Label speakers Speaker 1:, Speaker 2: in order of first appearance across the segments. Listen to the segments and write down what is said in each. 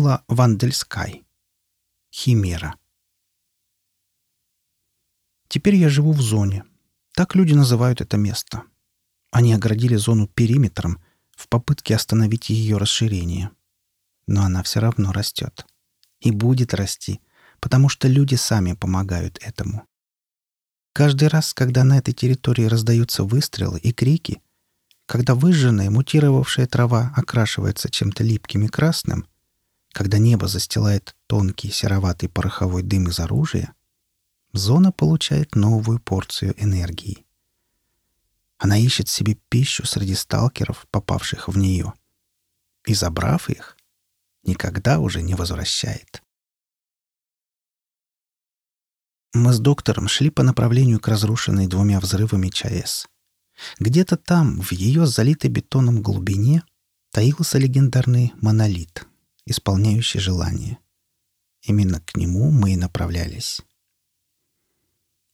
Speaker 1: Камила Вандельскай. Химера. Теперь я живу в зоне. Так люди называют это место. Они оградили зону периметром в попытке остановить ее расширение. Но она все равно растет. И будет расти, потому что люди сами помогают этому. Каждый раз, когда на этой территории раздаются выстрелы и крики, когда выжженная, мутировавшая трава окрашивается чем-то липким и красным, когда небо застилает тонкий сероватый пороховой дым из оружия, зона получает новую порцию энергии. Она ищет себе пищу среди сталкеров, попавших в нее. И, забрав их, никогда уже не возвращает. Мы с доктором шли по направлению к разрушенной двумя взрывами ЧАЭС. Где-то там, в ее залитой бетоном глубине, таился легендарный монолит, исполняющий желание. Именно к нему мы и направлялись.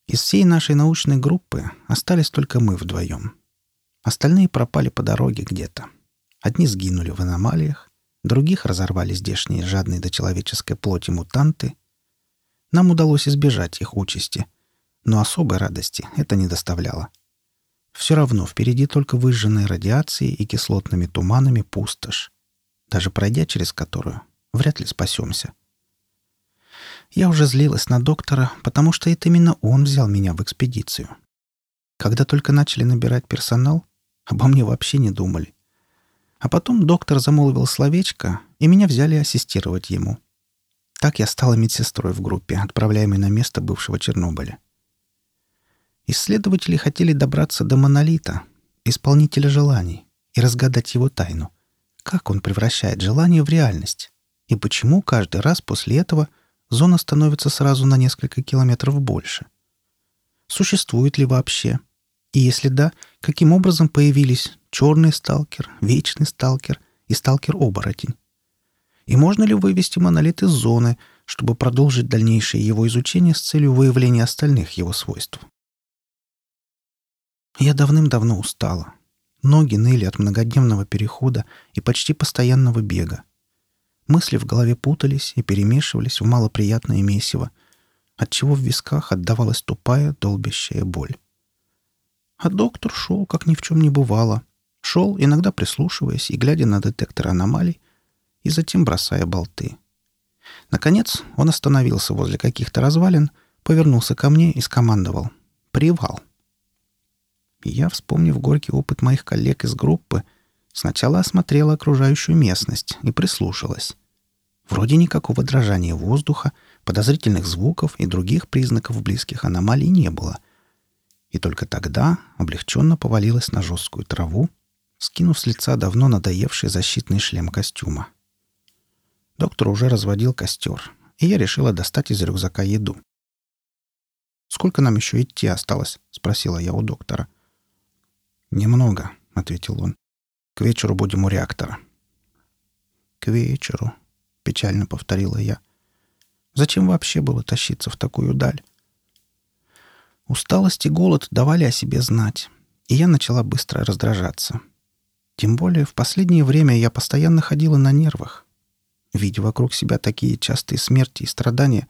Speaker 1: Из всей нашей научной группы остались только мы вдвоем. Остальные пропали по дороге где-то. Одни сгинули в аномалиях, других разорвали здешние жадные до человеческой плоти мутанты — нам удалось избежать их участи, но особой радости это не доставляло. Все равно впереди только выжженная радиацией и кислотными туманами пустошь, даже пройдя через которую, вряд ли спасемся. Я уже злилась на доктора, потому что это именно он взял меня в экспедицию. Когда только начали набирать персонал, обо мне вообще не думали. А потом доктор замолвил словечко, и меня взяли ассистировать ему — так я стала медсестрой в группе, отправляемой на место бывшего Чернобыля. Исследователи хотели добраться до монолита, исполнителя желаний, и разгадать его тайну. Как он превращает желание в реальность? И почему каждый раз после этого зона становится сразу на несколько километров больше? Существует ли вообще? И если да, каким образом появились черный сталкер, вечный сталкер и сталкер-оборотень? И можно ли вывести монолит из зоны, чтобы продолжить дальнейшее его изучение с целью выявления остальных его свойств? Я давным-давно устала. Ноги ныли от многодневного перехода и почти постоянного бега. Мысли в голове путались и перемешивались в малоприятное месиво, отчего в висках отдавалась тупая, долбящая боль. А доктор шел, как ни в чем не бывало. Шел, иногда прислушиваясь и глядя на детектор аномалий, и затем бросая болты. Наконец он остановился возле каких-то развалин, повернулся ко мне и скомандовал «Привал». Я, вспомнив горький опыт моих коллег из группы, сначала осмотрела окружающую местность и прислушалась. Вроде никакого дрожания воздуха, подозрительных звуков и других признаков близких аномалий не было. И только тогда облегченно повалилась на жесткую траву, скинув с лица давно надоевший защитный шлем костюма. Доктор уже разводил костер, и я решила достать из рюкзака еду. «Сколько нам еще идти осталось?» — спросила я у доктора. «Немного», — ответил он. «К вечеру будем у реактора». «К вечеру», — печально повторила я. «Зачем вообще было тащиться в такую даль?» Усталость и голод давали о себе знать, и я начала быстро раздражаться. Тем более в последнее время я постоянно ходила на нервах. Видя вокруг себя такие частые смерти и страдания,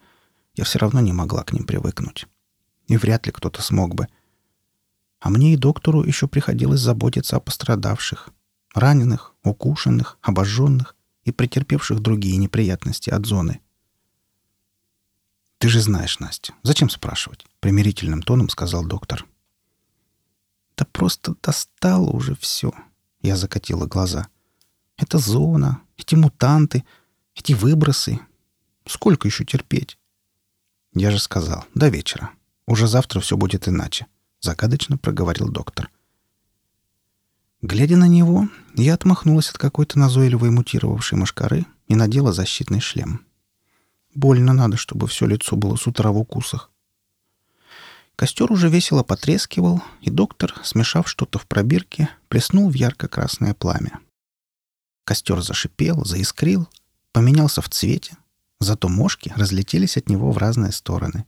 Speaker 1: я все равно не могла к ним привыкнуть. И вряд ли кто-то смог бы. А мне и доктору еще приходилось заботиться о пострадавших, раненых, укушенных, обожженных и претерпевших другие неприятности от зоны. «Ты же знаешь, Настя. Зачем спрашивать?» — примирительным тоном сказал доктор. «Да просто достало уже все», — я закатила глаза. «Это зона, эти мутанты — эти выбросы. Сколько еще терпеть? Я же сказал, до вечера. Уже завтра все будет иначе. Загадочно проговорил доктор. Глядя на него, я отмахнулась от какой-то назойливой мутировавшей мошкары и надела защитный шлем. Больно надо, чтобы все лицо было с утра в укусах. Костер уже весело потрескивал, и доктор, смешав что-то в пробирке, плеснул в ярко-красное пламя. Костер зашипел, заискрил — поменялся в цвете, зато мошки разлетелись от него в разные стороны.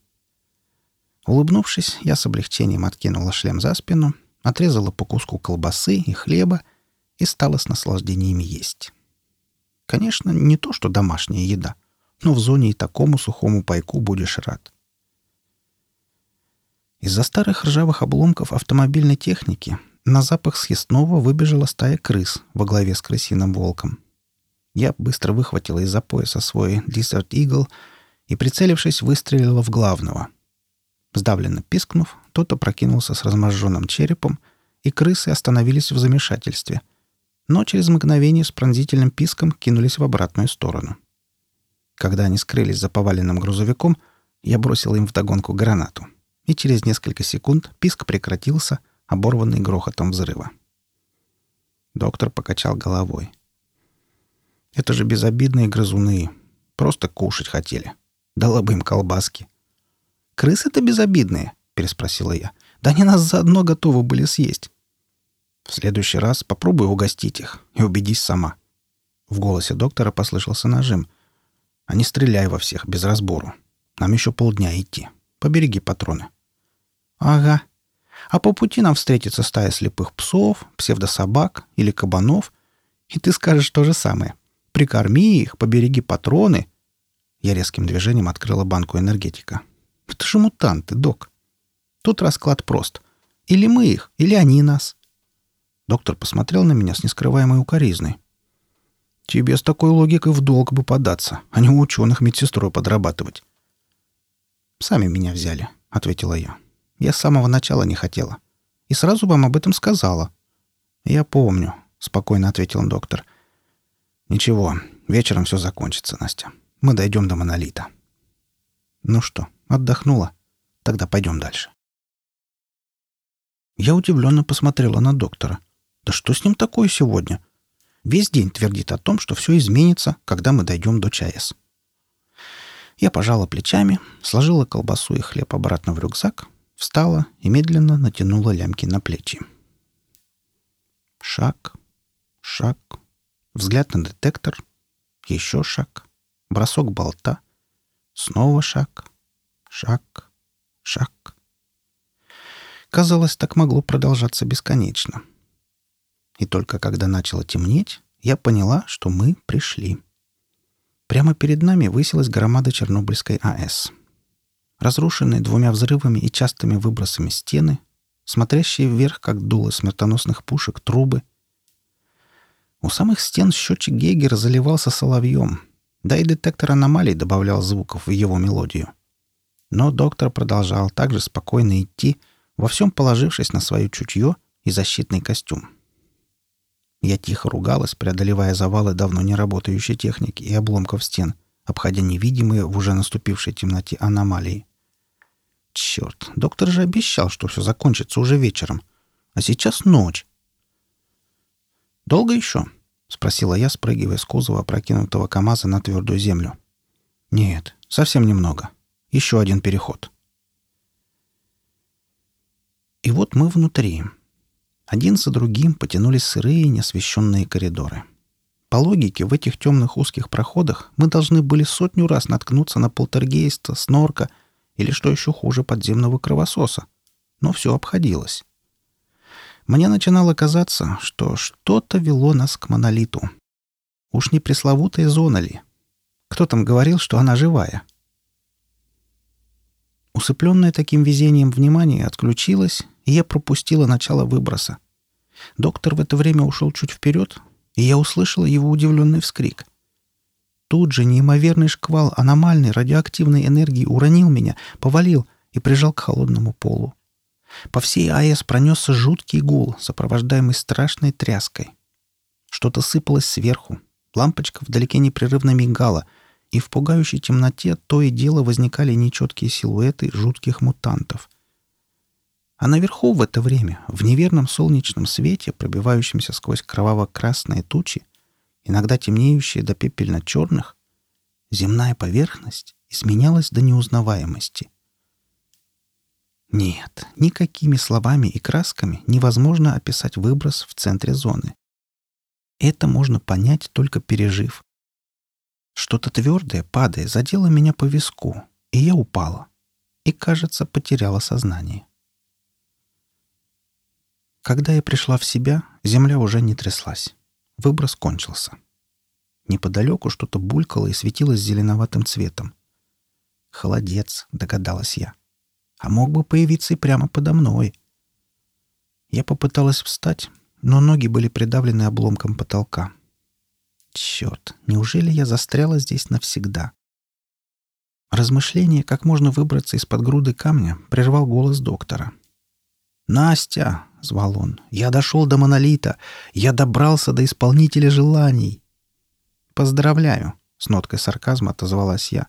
Speaker 1: Улыбнувшись, я с облегчением откинула шлем за спину, отрезала по куску колбасы и хлеба и стала с наслаждением есть. Конечно, не то, что домашняя еда, но в зоне и такому сухому пайку будешь рад. Из-за старых ржавых обломков автомобильной техники на запах съестного выбежала стая крыс во главе с крысиным волком. Я быстро выхватила из-за пояса свой Desert Eagle и, прицелившись, выстрелила в главного. Сдавленно пискнув, тот опрокинулся с разможженным черепом, и крысы остановились в замешательстве, но через мгновение с пронзительным писком кинулись в обратную сторону. Когда они скрылись за поваленным грузовиком, я бросил им вдогонку гранату, и через несколько секунд писк прекратился, оборванный грохотом взрыва. Доктор покачал головой. «Это же безобидные грызуны. Просто кушать хотели. Дала бы им колбаски». «Крысы-то безобидные?» — переспросила я. «Да они нас заодно готовы были съесть». «В следующий раз попробуй угостить их и убедись сама». В голосе доктора послышался нажим. «А не стреляй во всех без разбору. Нам еще полдня идти. Побереги патроны». «Ага. А по пути нам встретится стая слепых псов, псевдособак или кабанов, и ты скажешь то же самое. Прикорми их, побереги патроны». Я резким движением открыла банку энергетика. Это же мутанты, док. Тут расклад прост. Или мы их, или они нас. Доктор посмотрел на меня с нескрываемой укоризной. Тебе с такой логикой в долг бы податься, а не у ученых медсестрой подрабатывать. «Сами меня взяли», — ответила я. «Я с самого начала не хотела. И сразу вам об этом сказала». «Я помню», — спокойно ответил доктор. «Ничего, вечером все закончится, Настя. Мы дойдем до монолита». «Ну что, Отдохнула. Тогда пойдем дальше. Я удивленно посмотрела на доктора. Да что с ним такое сегодня? Весь день твердит о том, что все изменится, когда мы дойдем до ЧАЭС. Я пожала плечами, сложила колбасу и хлеб обратно в рюкзак, встала и медленно натянула лямки на плечи. Шаг, шаг, взгляд на детектор, еще шаг, бросок болта, снова шаг, Шаг, шаг. Казалось, так могло продолжаться бесконечно. И только когда начало темнеть, я поняла, что мы пришли. Прямо перед нами высилась громада Чернобыльской АЭС. Разрушенные двумя взрывами и частыми выбросами стены, смотрящие вверх, как дуло смертоносных пушек, трубы. У самых стен счетчик Гейгера заливался соловьем, да и детектор аномалий добавлял звуков в его мелодию. Но доктор продолжал также спокойно идти, во всем положившись на свое чутье и защитный костюм. Я тихо ругалась, преодолевая завалы давно не работающей техники и обломков стен, обходя невидимые в уже наступившей темноте аномалии. Черт, доктор же обещал, что все закончится уже вечером. А сейчас ночь. «Долго еще?» — спросила я, спрыгивая с кузова опрокинутого КамАЗа на твердую землю. «Нет, совсем немного. Еще один переход. И вот мы внутри. Один за другим потянулись сырые неосвещенные коридоры. По логике, в этих темных узких проходах мы должны были сотню раз наткнуться на полтергейста, снорка или, что еще хуже, подземного кровососа. Но все обходилось. Мне начинало казаться, что что-то вело нас к монолиту. Уж не пресловутая зона ли? Кто там говорил, что она живая? — Усыпленное таким везением внимание отключилось, и я пропустила начало выброса. Доктор в это время ушел чуть вперед, и я услышала его удивленный вскрик. Тут же неимоверный шквал аномальной радиоактивной энергии уронил меня, повалил и прижал к холодному полу. По всей АЭС пронесся жуткий гул, сопровождаемый страшной тряской. Что-то сыпалось сверху. Лампочка вдалеке непрерывно мигала — и в пугающей темноте то и дело возникали нечеткие силуэты жутких мутантов. А наверху в это время, в неверном солнечном свете, пробивающемся сквозь кроваво-красные тучи, иногда темнеющие до пепельно-черных, земная поверхность изменялась до неузнаваемости. Нет, никакими словами и красками невозможно описать выброс в центре зоны. Это можно понять, только пережив, что-то твердое, падая, задело меня по виску, и я упала. И, кажется, потеряла сознание. Когда я пришла в себя, земля уже не тряслась. Выброс кончился. Неподалеку что-то булькало и светилось зеленоватым цветом. «Холодец», — догадалась я. «А мог бы появиться и прямо подо мной». Я попыталась встать, но ноги были придавлены обломком потолка. Черт, неужели я застряла здесь навсегда? Размышление, как можно выбраться из-под груды камня, прервал голос доктора. «Настя!» — звал он. «Я дошел до монолита! Я добрался до исполнителя желаний!» «Поздравляю!» — с ноткой сарказма отозвалась я.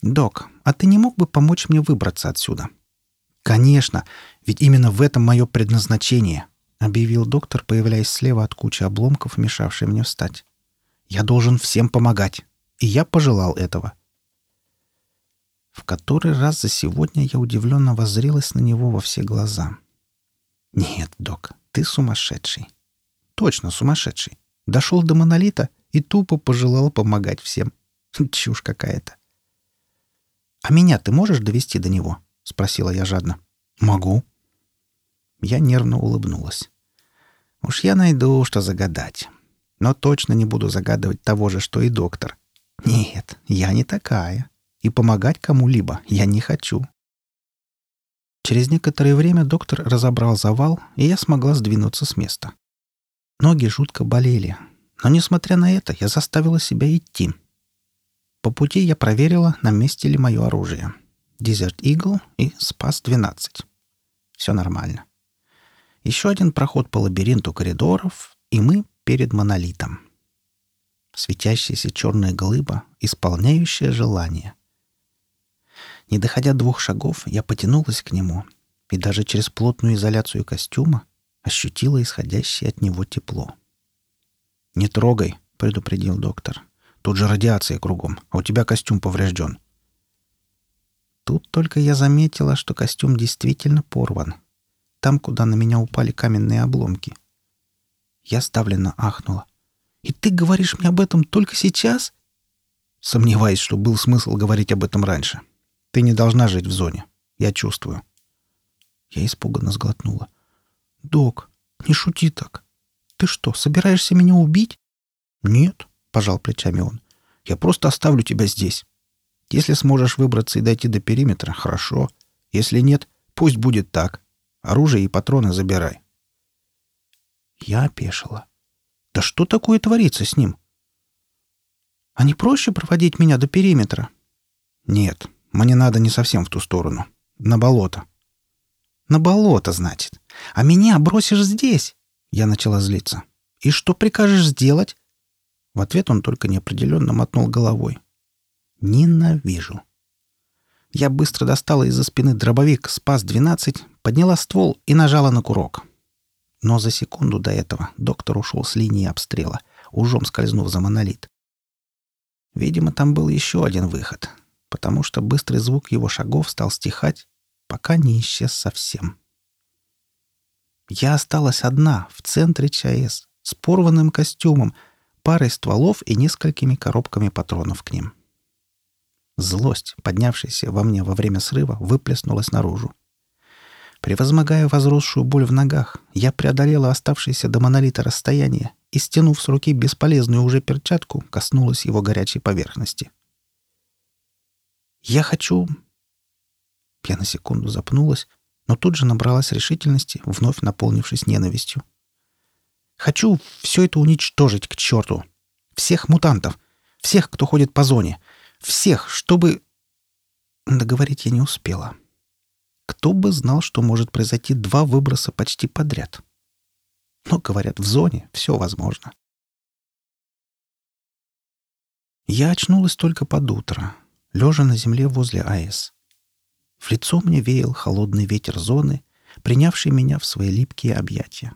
Speaker 1: «Док, а ты не мог бы помочь мне выбраться отсюда?» «Конечно! Ведь именно в этом мое предназначение!» — объявил доктор, появляясь слева от кучи обломков, мешавшей мне встать. «Я должен всем помогать, и я пожелал этого». В который раз за сегодня я удивленно воззрелась на него во все глаза. «Нет, док, ты сумасшедший. Точно сумасшедший. Дошел до монолита и тупо пожелал помогать всем. Чушь какая-то». «А меня ты можешь довести до него?» — спросила я жадно. «Могу». Я нервно улыбнулась. «Уж я найду, что загадать. Но точно не буду загадывать того же, что и доктор. Нет, я не такая и помогать кому-либо я не хочу. Через некоторое время доктор разобрал завал, и я смогла сдвинуться с места. Ноги жутко болели, но, несмотря на это, я заставила себя идти. По пути я проверила, на месте ли мое оружие. Desert Eagle и Спас-12. Все нормально. Еще один проход по лабиринту коридоров, и мы перед монолитом. Светящаяся черная глыба, исполняющая желание — не доходя двух шагов, я потянулась к нему и даже через плотную изоляцию костюма ощутила исходящее от него тепло. «Не трогай», — предупредил доктор. «Тут же радиация кругом, а у тебя костюм поврежден». Тут только я заметила, что костюм действительно порван. Там, куда на меня упали каменные обломки. Я ставленно ахнула. «И ты говоришь мне об этом только сейчас?» Сомневаюсь, что был смысл говорить об этом раньше. Ты не должна жить в зоне. Я чувствую. Я испуганно сглотнула. «Док, не шути так. Ты что, собираешься меня убить?» «Нет», — пожал плечами он. «Я просто оставлю тебя здесь. Если сможешь выбраться и дойти до периметра, хорошо. Если нет, пусть будет так. Оружие и патроны забирай». Я опешила. «Да что такое творится с ним?» «А не проще проводить меня до периметра?» «Нет, мне надо не совсем в ту сторону. На болото. На болото, значит. А меня бросишь здесь? Я начала злиться. И что прикажешь сделать? В ответ он только неопределенно мотнул головой. Ненавижу. Я быстро достала из-за спины дробовик «Спас-12», подняла ствол и нажала на курок. Но за секунду до этого доктор ушел с линии обстрела, ужом скользнув за монолит. Видимо, там был еще один выход — потому что быстрый звук его шагов стал стихать, пока не исчез совсем. Я осталась одна в центре ЧАЭС с порванным костюмом, парой стволов и несколькими коробками патронов к ним. Злость, поднявшаяся во мне во время срыва, выплеснулась наружу. Превозмогая возросшую боль в ногах, я преодолела оставшееся до монолита расстояние и, стянув с руки бесполезную уже перчатку, коснулась его горячей поверхности — я хочу...» Я на секунду запнулась, но тут же набралась решительности, вновь наполнившись ненавистью. «Хочу все это уничтожить к черту! Всех мутантов! Всех, кто ходит по зоне! Всех, чтобы...» Договорить я не успела. Кто бы знал, что может произойти два выброса почти подряд. Но, говорят, в зоне все возможно. Я очнулась только под утро, лежа на земле возле АЭС. В лицо мне веял холодный ветер зоны, принявший меня в свои липкие объятия.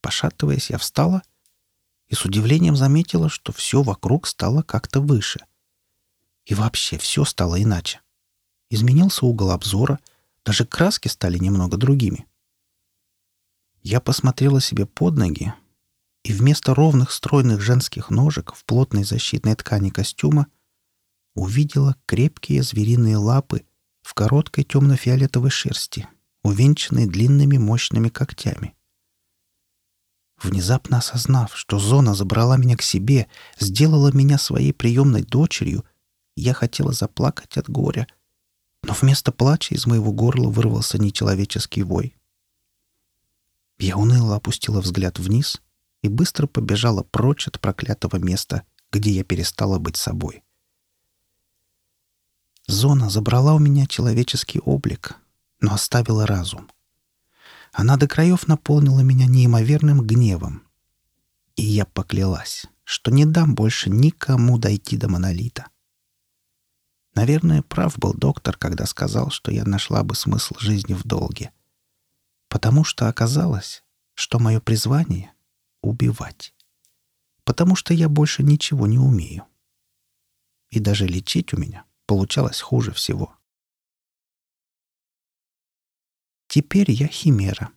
Speaker 1: Пошатываясь, я встала и с удивлением заметила, что все вокруг стало как-то выше. И вообще все стало иначе. Изменился угол обзора, даже краски стали немного другими. Я посмотрела себе под ноги, и вместо ровных стройных женских ножек в плотной защитной ткани костюма — увидела крепкие звериные лапы в короткой темно-фиолетовой шерсти, увенчанные длинными мощными когтями. Внезапно осознав, что зона забрала меня к себе, сделала меня своей приемной дочерью, я хотела заплакать от горя. Но вместо плача из моего горла вырвался нечеловеческий вой. Я уныло опустила взгляд вниз и быстро побежала прочь от проклятого места, где я перестала быть собой. Зона забрала у меня человеческий облик, но оставила разум. Она до краев наполнила меня неимоверным гневом. И я поклялась, что не дам больше никому дойти до монолита. Наверное, прав был доктор, когда сказал, что я нашла бы смысл жизни в долге. Потому что оказалось, что мое призвание — убивать. Потому что я больше ничего не умею. И даже лечить у меня получалось хуже всего. Теперь я химера.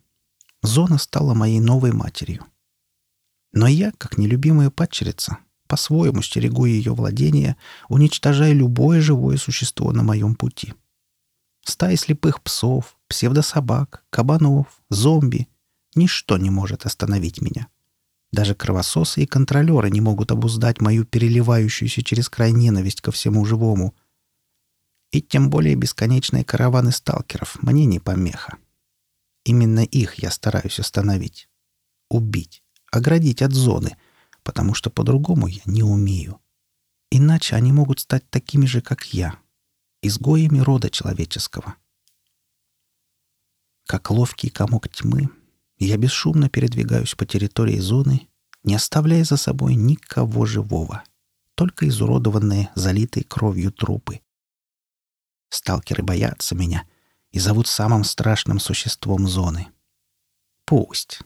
Speaker 1: Зона стала моей новой матерью. Но я, как нелюбимая падчерица, по-своему стерегу ее владения, уничтожая любое живое существо на моем пути. Стаи слепых псов, псевдособак, кабанов, зомби — ничто не может остановить меня. Даже кровососы и контролеры не могут обуздать мою переливающуюся через край ненависть ко всему живому, и тем более бесконечные караваны сталкеров мне не помеха. Именно их я стараюсь остановить. Убить. Оградить от зоны. Потому что по-другому я не умею. Иначе они могут стать такими же, как я. Изгоями рода человеческого. Как ловкий комок тьмы, я бесшумно передвигаюсь по территории зоны, не оставляя за собой никого живого. Только изуродованные, залитые кровью трупы. Сталкеры боятся меня и зовут самым страшным существом зоны. Пусть.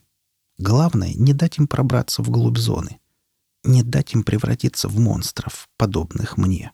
Speaker 1: Главное, не дать им пробраться вглубь зоны. Не дать им превратиться в монстров, подобных мне.